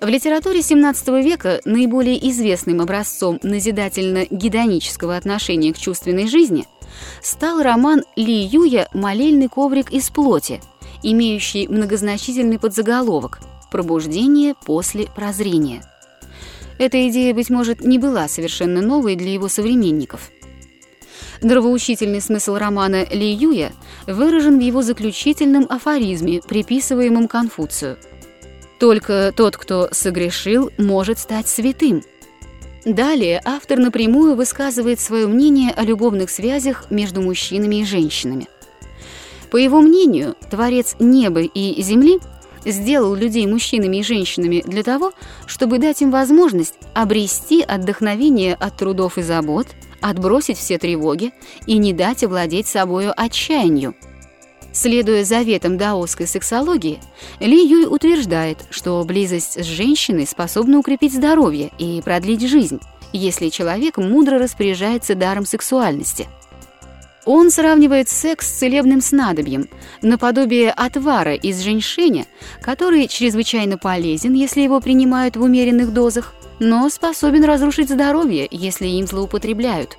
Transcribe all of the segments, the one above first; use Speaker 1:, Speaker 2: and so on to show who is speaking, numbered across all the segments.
Speaker 1: В литературе XVII века наиболее известным образцом назидательно-гедонического отношения к чувственной жизни стал роман Ли Юя «Молельный коврик из плоти», имеющий многозначительный подзаголовок «Пробуждение после прозрения». Эта идея, быть может, не была совершенно новой для его современников. Нравоучительный смысл романа Ли Юя выражен в его заключительном афоризме, приписываемом Конфуцию. «Только тот, кто согрешил, может стать святым». Далее автор напрямую высказывает свое мнение о любовных связях между мужчинами и женщинами. По его мнению, Творец неба и земли сделал людей мужчинами и женщинами для того, чтобы дать им возможность обрести отдохновение от трудов и забот, отбросить все тревоги и не дать овладеть собою отчаянию. Следуя заветам даосской сексологии, Ли Юй утверждает, что близость с женщиной способна укрепить здоровье и продлить жизнь, если человек мудро распоряжается даром сексуальности – он сравнивает секс с целебным снадобьем, наподобие отвара из женьшеня, который чрезвычайно полезен, если его принимают в умеренных дозах, но способен разрушить здоровье, если им злоупотребляют.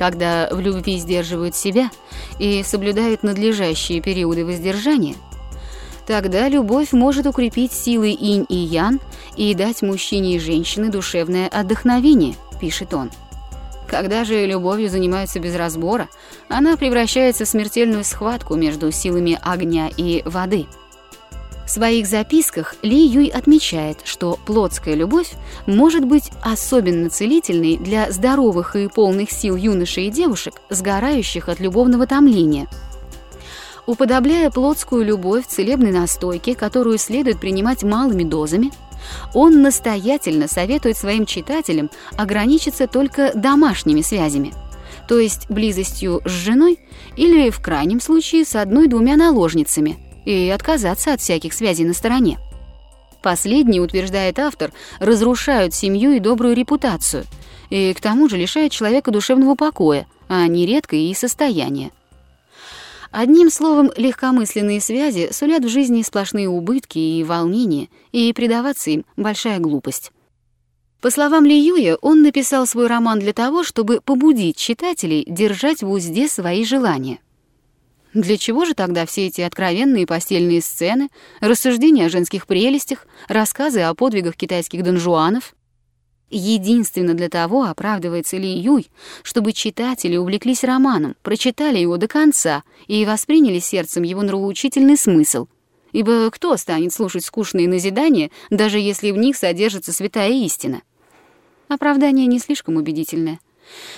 Speaker 1: Когда в любви сдерживают себя и соблюдают надлежащие периоды воздержания, тогда любовь может укрепить силы инь и ян и дать мужчине и женщине душевное отдохновение, пишет он. Когда же любовью занимаются без разбора, она превращается в смертельную схватку между силами огня и воды. В своих записках Ли Юй отмечает, что плотская любовь может быть особенно целительной для здоровых и полных сил юношей и девушек, сгорающих от любовного томления. Уподобляя плотскую любовь целебной настойке, которую следует принимать малыми дозами – он настоятельно советует своим читателям ограничиться только домашними связями, то есть близостью с женой или, в крайнем случае, с одной-двумя наложницами, и отказаться от всяких связей на стороне. Последние, утверждает автор, разрушают семью и добрую репутацию, и к тому же лишают человека душевного покоя, а нередко и состояния. Одним словом, легкомысленные связи сулят в жизни сплошные убытки и волнения, и предаваться им — большая глупость. По словам Ли Юя, он написал свой роман для того, чтобы побудить читателей держать в узде свои желания. Для чего же тогда все эти откровенные постельные сцены, рассуждения о женских прелестях, рассказы о подвигах китайских донжуанов? Единственно для того оправдывается Ли Юй, чтобы читатели увлеклись романом, прочитали его до конца и восприняли сердцем его нравоучительный смысл. Ибо кто станет слушать скучные назидания, даже если в них содержится святая истина? Оправдание не слишком убедительное.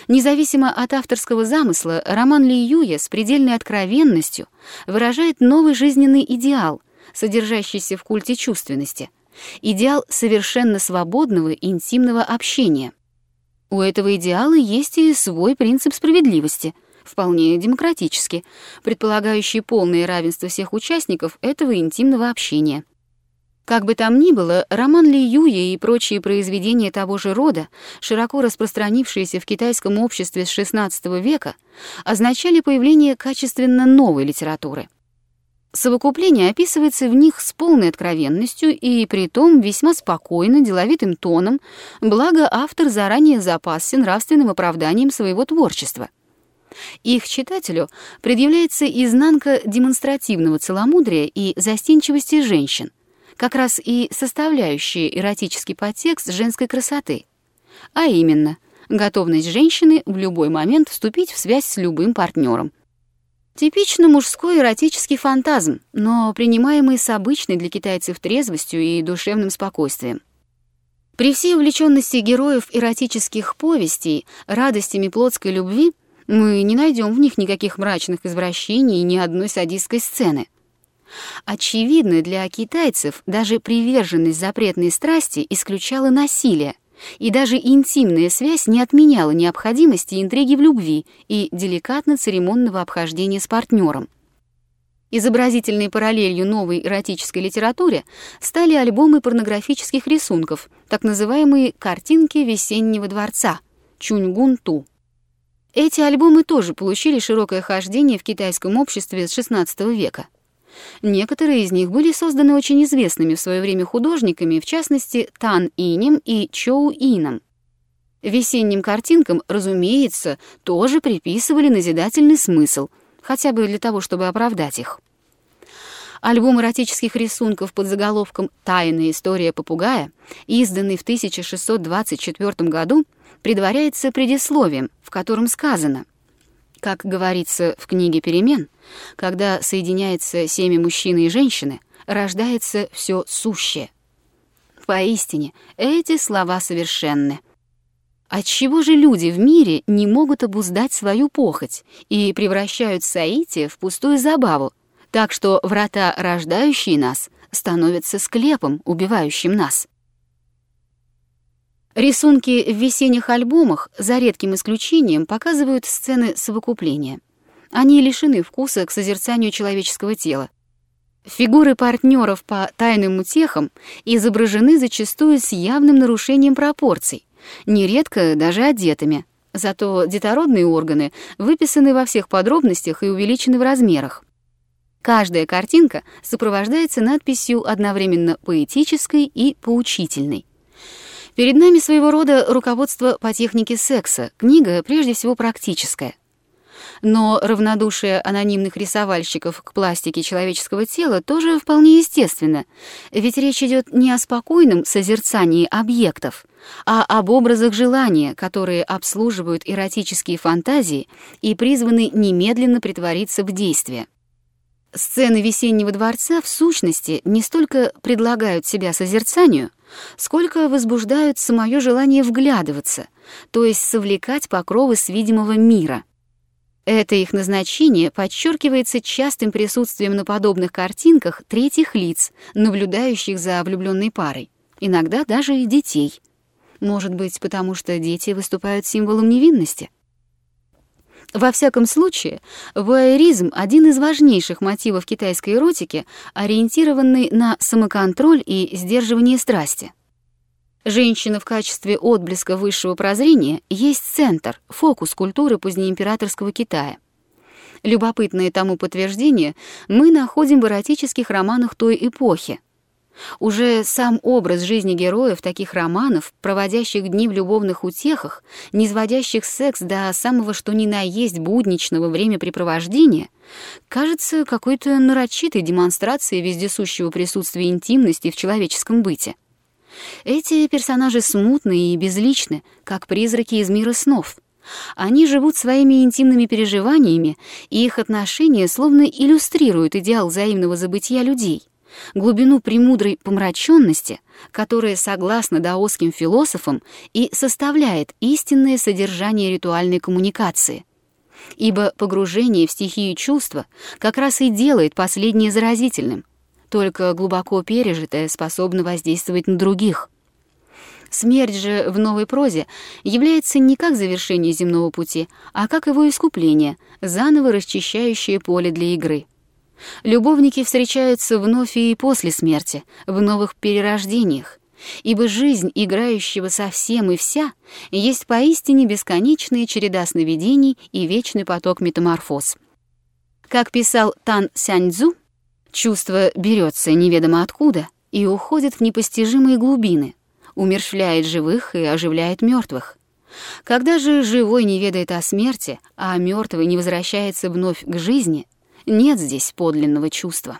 Speaker 1: Независимо от авторского замысла, роман Ли Юя с предельной откровенностью выражает новый жизненный идеал, содержащийся в культе чувственности — идеал совершенно свободного интимного общения. У этого идеала есть и свой принцип справедливости, вполне демократический, предполагающий полное равенство всех участников этого интимного общения. Как бы там ни было, роман Ли Юя и прочие произведения того же рода, широко распространившиеся в китайском обществе с XVI века, означали появление качественно новой литературы — Совокупление описывается в них с полной откровенностью и при том весьма спокойно, деловитым тоном, благо автор заранее запасся нравственным оправданием своего творчества. Их читателю предъявляется изнанка демонстративного целомудрия и застенчивости женщин, как раз и составляющие эротический подтекст женской красоты, а именно готовность женщины в любой момент вступить в связь с любым партнером – Типично мужской эротический фантазм, но принимаемый с обычной для китайцев трезвостью и душевным спокойствием. При всей увлеченности героев эротических повестей радостями плотской любви мы не найдем в них никаких мрачных извращений и ни одной садистской сцены. Очевидно, для китайцев даже приверженность запретной страсти исключала насилие, и даже интимная связь не отменяла необходимости интриги в любви и деликатно-церемонного обхождения с партнером. Изобразительной параллелью новой эротической литературе стали альбомы порнографических рисунков, так называемые «картинки весеннего дворца» Чуньгун-Ту. Эти альбомы тоже получили широкое хождение в китайском обществе с XVI века. Некоторые из них были созданы очень известными в свое время художниками, в частности, Тан Инем и Чоу Ином. Весенним картинкам, разумеется, тоже приписывали назидательный смысл, хотя бы для того, чтобы оправдать их. Альбом эротических рисунков под заголовком «Тайная история попугая», изданный в 1624 году, предваряется предисловием, в котором сказано как говорится в книге «Перемен», когда соединяется семя мужчины и женщины, рождается все сущее. Поистине, эти слова совершенны. Отчего же люди в мире не могут обуздать свою похоть и превращают Саити в пустую забаву, так что врата, рождающие нас, становятся склепом, убивающим нас? Рисунки в весенних альбомах, за редким исключением, показывают сцены совокупления. Они лишены вкуса к созерцанию человеческого тела. Фигуры партнеров по тайным утехам изображены зачастую с явным нарушением пропорций, нередко даже одетыми. Зато детородные органы выписаны во всех подробностях и увеличены в размерах. Каждая картинка сопровождается надписью одновременно поэтической и поучительной. Перед нами своего рода руководство по технике секса, книга прежде всего практическая. Но равнодушие анонимных рисовальщиков к пластике человеческого тела тоже вполне естественно, ведь речь идет не о спокойном созерцании объектов, а об образах желания, которые обслуживают эротические фантазии и призваны немедленно притвориться в действие. Сцены весеннего дворца в сущности не столько предлагают себя созерцанию, сколько возбуждают самое желание вглядываться, то есть совлекать покровы с видимого мира. Это их назначение подчеркивается частым присутствием на подобных картинках третьих лиц, наблюдающих за влюбленной парой, иногда даже и детей. Может быть, потому что дети выступают символом невинности? Во всяком случае, вуайеризм — один из важнейших мотивов китайской эротики, ориентированный на самоконтроль и сдерживание страсти. Женщина в качестве отблеска высшего прозрения есть центр, фокус культуры позднеимператорского Китая. Любопытное тому подтверждение мы находим в эротических романах той эпохи — уже сам образ жизни героев таких романов, проводящих дни в любовных утехах, не сводящих секс до самого что ни на есть будничного времяпрепровождения, кажется какой-то нарочитой демонстрацией вездесущего присутствия интимности в человеческом быте. Эти персонажи смутны и безличны, как призраки из мира снов. Они живут своими интимными переживаниями, и их отношения словно иллюстрируют идеал взаимного забытия людей глубину премудрой помраченности, которая, согласно даосским философам, и составляет истинное содержание ритуальной коммуникации. Ибо погружение в стихию чувства как раз и делает последнее заразительным, только глубоко пережитое способно воздействовать на других. Смерть же в новой прозе является не как завершение земного пути, а как его искупление, заново расчищающее поле для игры — Любовники встречаются вновь и после смерти, в новых перерождениях, ибо жизнь играющего со всем и вся есть поистине бесконечная череда сновидений и вечный поток метаморфоз. Как писал Тан Сяньцзу, чувство берется неведомо откуда и уходит в непостижимые глубины, умершвляет живых и оживляет мертвых. Когда же живой не ведает о смерти, а мертвый не возвращается вновь к жизни — нет здесь подлинного чувства.